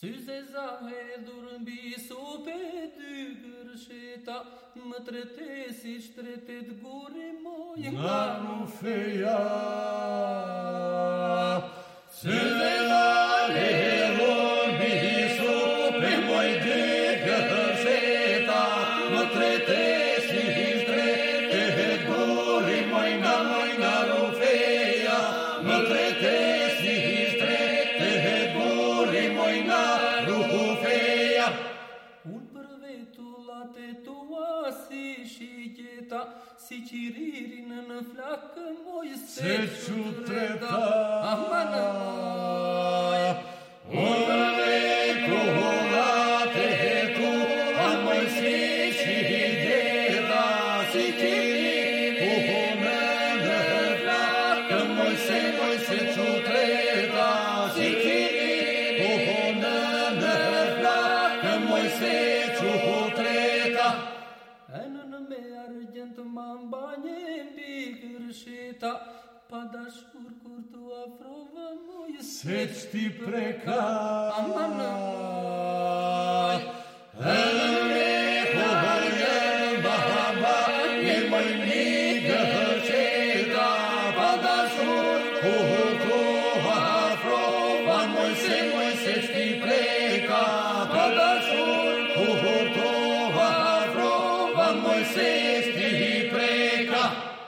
Suzeza durbi supe dugursheta Mătrete si ștrete guri moi Naru feia Suzeza durbi supe moi dugursheta Mătrete si ștrete guri moi na moi naru feia Mătrete si si și gheta Si ciririn în flacă moi Se ciutreta. Amană moi. Una veculate tu a mai si și deta si tiri una nevla că mai se mai se mambane bigirshita padashur kurtu afrova moju sečti preka amana moj Elreho vajem bahaba nemoj mi gahčeta padashur kurtu afrova moj se moj sečti preka padashur Moisés, te preca.